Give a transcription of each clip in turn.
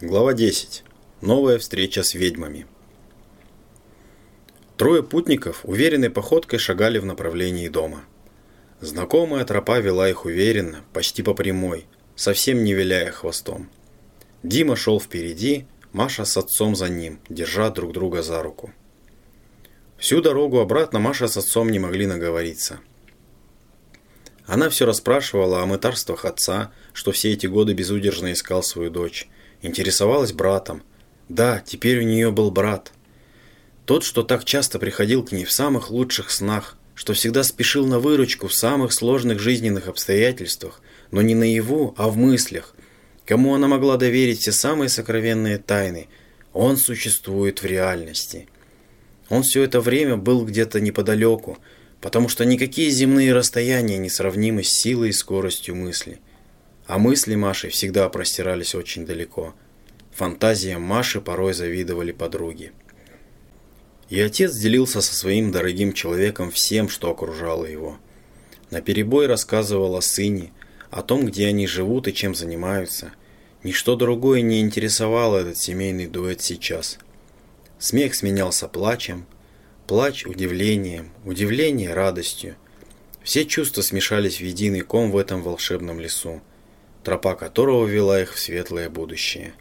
Глава 10. Новая встреча с ведьмами. Трое путников уверенной походкой шагали в направлении дома. Знакомая тропа вела их уверенно, почти по прямой, совсем не виляя хвостом. Дима шел впереди, Маша с отцом за ним, держа друг друга за руку. Всю дорогу обратно Маша с отцом не могли наговориться. Она все расспрашивала о мытарствах отца, что все эти годы безудержно искал свою дочь, интересовалась братом. Да, теперь у нее был брат. Тот, что так часто приходил к ней в самых лучших снах, что всегда спешил на выручку в самых сложных жизненных обстоятельствах, но не наяву, а в мыслях, кому она могла доверить все самые сокровенные тайны, он существует в реальности. Он все это время был где-то неподалеку, потому что никакие земные расстояния не сравнимы с силой и скоростью мысли. А мысли Маши всегда простирались очень далеко. Фантазиям Маши порой завидовали подруги. И отец делился со своим дорогим человеком всем, что окружало его. На перебой рассказывал о сыне, о том, где они живут и чем занимаются. Ничто другое не интересовало этот семейный дуэт сейчас. Смех сменялся плачем, плач удивлением, удивление радостью. Все чувства смешались в единый ком в этом волшебном лесу тропа которого вела их в светлое будущее.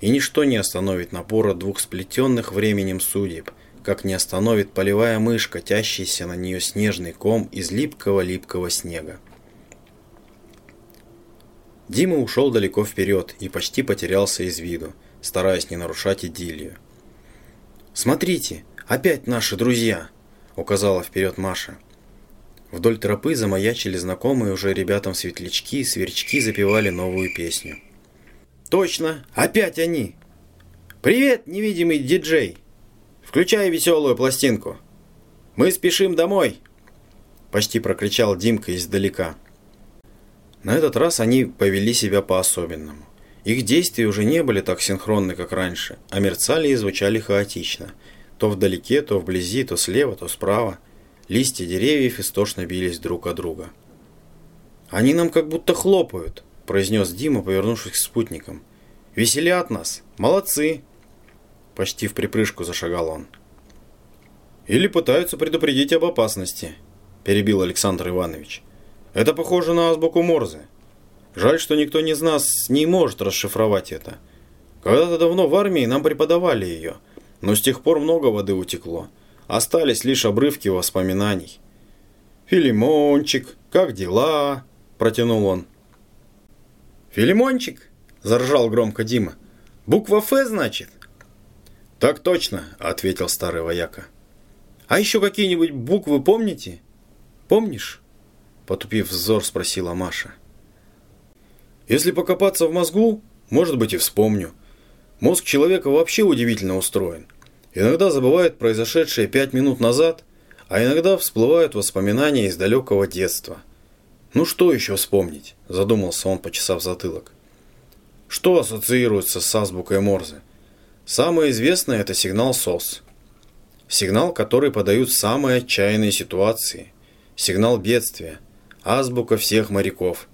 И ничто не остановит напора двух сплетенных временем судеб, как не остановит полевая мышка, тящийся на нее снежный ком из липкого-липкого снега. Дима ушел далеко вперед и почти потерялся из виду, стараясь не нарушать идиллию. «Смотрите, опять наши друзья!» – указала вперед Маша – Вдоль тропы замаячили знакомые уже ребятам светлячки, сверчки запевали новую песню. «Точно! Опять они! Привет, невидимый диджей! Включай веселую пластинку! Мы спешим домой!» Почти прокричал Димка издалека. На этот раз они повели себя по-особенному. Их действия уже не были так синхронны, как раньше, а мерцали и звучали хаотично. То вдалеке, то вблизи, то слева, то справа – Листья деревьев истошно бились друг о друга. «Они нам как будто хлопают», – произнес Дима, повернувшись к спутникам. «Веселят нас! Молодцы!» Почти в припрыжку зашагал он. «Или пытаются предупредить об опасности», – перебил Александр Иванович. «Это похоже на азбуку Морзе. Жаль, что никто из нас не может расшифровать это. Когда-то давно в армии нам преподавали ее, но с тех пор много воды утекло. Остались лишь обрывки воспоминаний. «Филимончик, как дела?» – протянул он. «Филимончик?» – заржал громко Дима. «Буква «Ф» значит?» «Так точно», – ответил старый вояка. «А еще какие-нибудь буквы помните?» «Помнишь?» – потупив взор, спросила Маша. «Если покопаться в мозгу, может быть и вспомню. Мозг человека вообще удивительно устроен. Иногда забывает произошедшее пять минут назад, а иногда всплывают воспоминания из далекого детства. «Ну что еще вспомнить?» – задумался он, почесав затылок. Что ассоциируется с азбукой Морзе? Самое известное – это сигнал СОС. Сигнал, который подают самые отчаянные ситуации. Сигнал бедствия. Азбука всех моряков.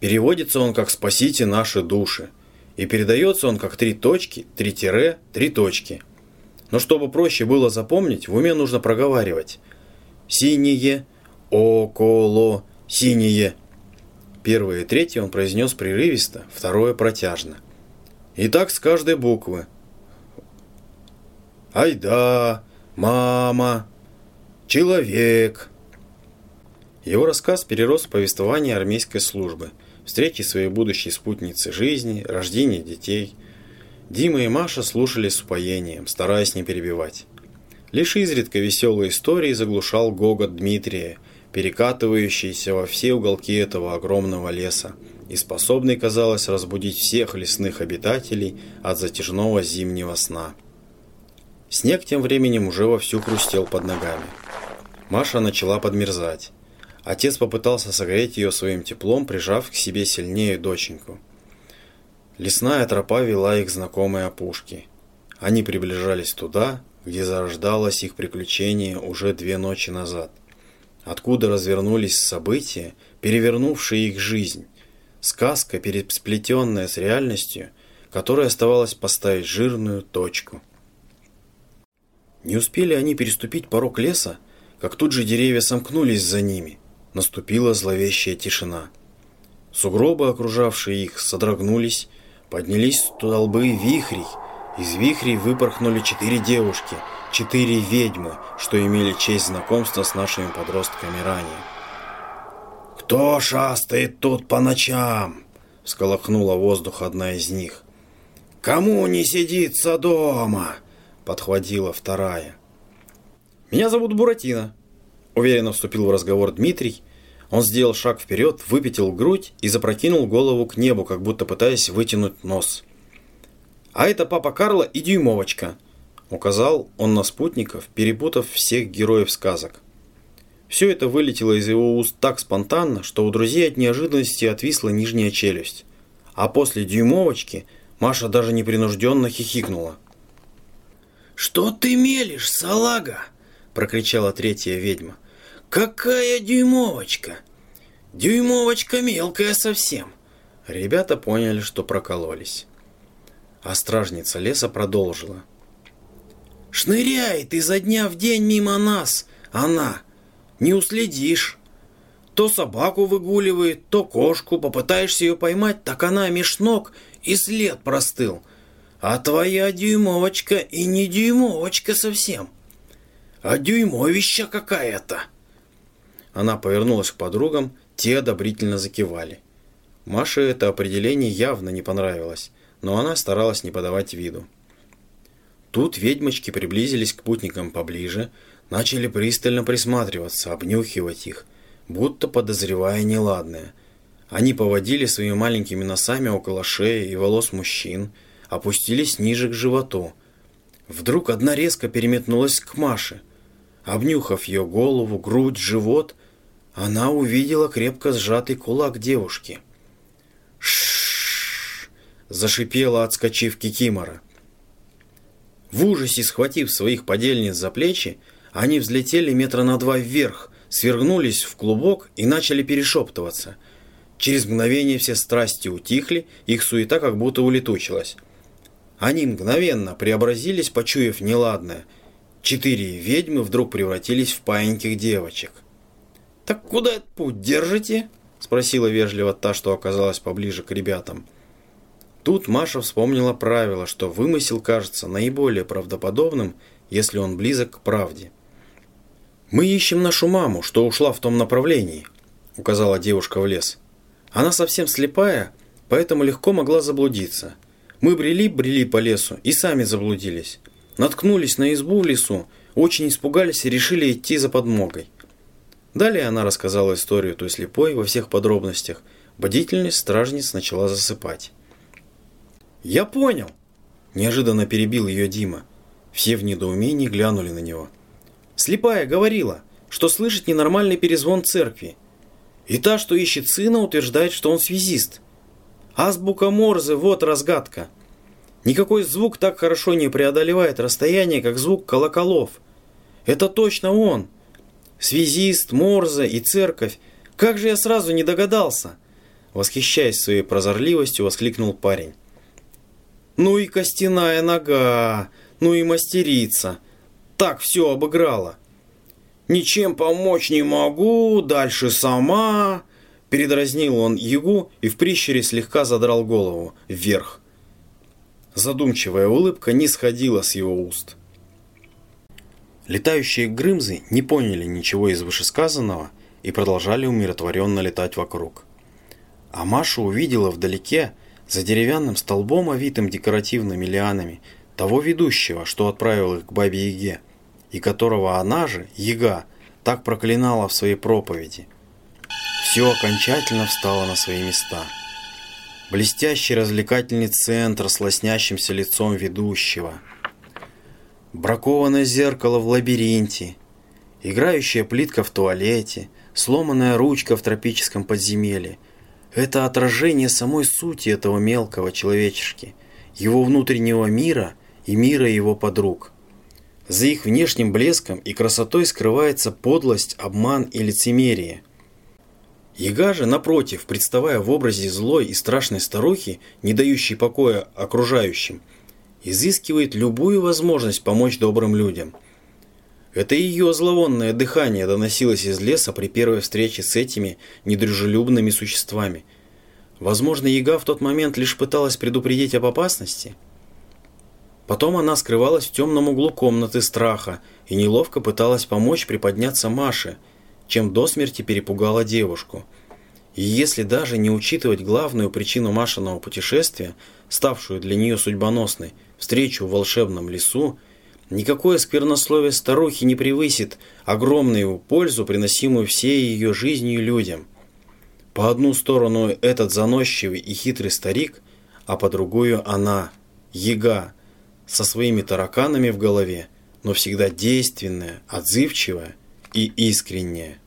Переводится он как «спасите наши души». И передается он как три точки, три тире, три точки. Но чтобы проще было запомнить, в уме нужно проговаривать. Синее, около, синее. Первое и третье он произнес прерывисто, второе протяжно. И так с каждой буквы. Айда, мама, человек. Его рассказ перерос в повествование армейской службы – встречи своей будущей спутницы жизни, рождение детей. Дима и Маша слушали с упоением, стараясь не перебивать. Лишь изредка веселые истории заглушал гогот Дмитрия, перекатывающийся во все уголки этого огромного леса и способный, казалось, разбудить всех лесных обитателей от затяжного зимнего сна. Снег тем временем уже вовсю хрустел под ногами. Маша начала подмерзать. Отец попытался согреть ее своим теплом, прижав к себе сильнее доченьку. Лесная тропа вела их к знакомой опушке. Они приближались туда, где зарождалось их приключение уже две ночи назад. Откуда развернулись события, перевернувшие их жизнь. Сказка, пересплетенная с реальностью, которой оставалось поставить жирную точку. Не успели они переступить порог леса, как тут же деревья сомкнулись за ними. Наступила зловещая тишина. Сугробы, окружавшие их, содрогнулись, поднялись столбы вихрей. Из вихрей выпорхнули четыре девушки, четыре ведьмы, что имели честь знакомства с нашими подростками ранее. «Кто шастает тут по ночам?» — всколохнула воздух одна из них. «Кому не сидится дома?» — подхватила вторая. «Меня зовут Буратино», — уверенно вступил в разговор Дмитрий. Он сделал шаг вперед, выпятил грудь и запрокинул голову к небу, как будто пытаясь вытянуть нос. «А это папа Карла и Дюймовочка», — указал он на спутников, перепутав всех героев сказок. Все это вылетело из его уст так спонтанно, что у друзей от неожиданности отвисла нижняя челюсть. А после дюймовочки Маша даже непринужденно хихикнула. «Что ты мелешь, салага?» – прокричала третья ведьма. «Какая дюймовочка?» «Дюймовочка мелкая совсем». Ребята поняли, что прокололись. А стражница леса продолжила. «Шныряет изо дня в день мимо нас она, не уследишь. То собаку выгуливает, то кошку, попытаешься ее поймать, так она меж ног и след простыл. А твоя дюймовочка и не дюймовочка совсем, а дюймовища какая-то. Она повернулась к подругам, те одобрительно закивали. Маше это определение явно не понравилось, но она старалась не подавать виду. Тут ведьмочки приблизились к путникам поближе, начали пристально присматриваться, обнюхивать их, будто подозревая неладное. Они поводили своими маленькими носами около шеи и волос мужчин, опустились ниже к животу. Вдруг одна резко переметнулась к Маше. Обнюхав ее голову, грудь, живот, она увидела крепко сжатый кулак девушки. Шш! зашипела, отскочив Кикимора. В ужасе схватив своих подельниц за плечи, они взлетели метра на два вверх, свергнулись в клубок и начали перешептываться. Через мгновение все страсти утихли, их суета как будто улетучилась. Они мгновенно преобразились, почуяв неладное. Четыре ведьмы вдруг превратились в паиньких девочек. «Так куда этот путь держите?» – спросила вежливо та, что оказалась поближе к ребятам. Тут Маша вспомнила правило, что вымысел кажется наиболее правдоподобным, если он близок к правде. «Мы ищем нашу маму, что ушла в том направлении», – указала девушка в лес. «Она совсем слепая, поэтому легко могла заблудиться. Мы брели-брели по лесу и сами заблудились. Наткнулись на избу в лесу, очень испугались и решили идти за подмогой». Далее она рассказала историю той слепой во всех подробностях. Бдительность стражниц начала засыпать. «Я понял!» – неожиданно перебил ее Дима. Все в недоумении глянули на него – Слепая говорила, что слышит ненормальный перезвон церкви. И та, что ищет сына, утверждает, что он связист. Азбука Морзе – вот разгадка. Никакой звук так хорошо не преодолевает расстояние, как звук колоколов. Это точно он. Связист, Морзе и церковь. Как же я сразу не догадался? Восхищаясь своей прозорливостью, воскликнул парень. Ну и костяная нога, ну и мастерица – так все обыграла. «Ничем помочь не могу, дальше сама...» Передразнил он Ягу и в прищере слегка задрал голову вверх. Задумчивая улыбка не сходила с его уст. Летающие грымзы не поняли ничего из вышесказанного и продолжали умиротворенно летать вокруг. А Маша увидела вдалеке, за деревянным столбом, овитым декоративными лианами, того ведущего, что отправил их к Бабе Яге – и которого она же, Яга, так проклинала в своей проповеди. Все окончательно встало на свои места. Блестящий развлекательный центр с лоснящимся лицом ведущего. Бракованное зеркало в лабиринте. Играющая плитка в туалете. Сломанная ручка в тропическом подземелье. Это отражение самой сути этого мелкого человечешки, его внутреннего мира и мира его подруг. За их внешним блеском и красотой скрывается подлость, обман и лицемерие. Яга же, напротив, представая в образе злой и страшной старухи, не дающей покоя окружающим, изыскивает любую возможность помочь добрым людям. Это ее зловонное дыхание доносилось из леса при первой встрече с этими недружелюбными существами. Возможно, Яга в тот момент лишь пыталась предупредить об опасности. Потом она скрывалась в темном углу комнаты страха и неловко пыталась помочь приподняться Маше – чем до смерти перепугала девушку. И если даже не учитывать главную причину Машиного путешествия, ставшую для нее судьбоносной, встречу в волшебном лесу, никакое сквернословие старухи не превысит огромную пользу, приносимую всей ее жизнью людям. По одну сторону этот заносчивый и хитрый старик, а по другую она, яга, со своими тараканами в голове, но всегда действенная, отзывчивая и искренняя.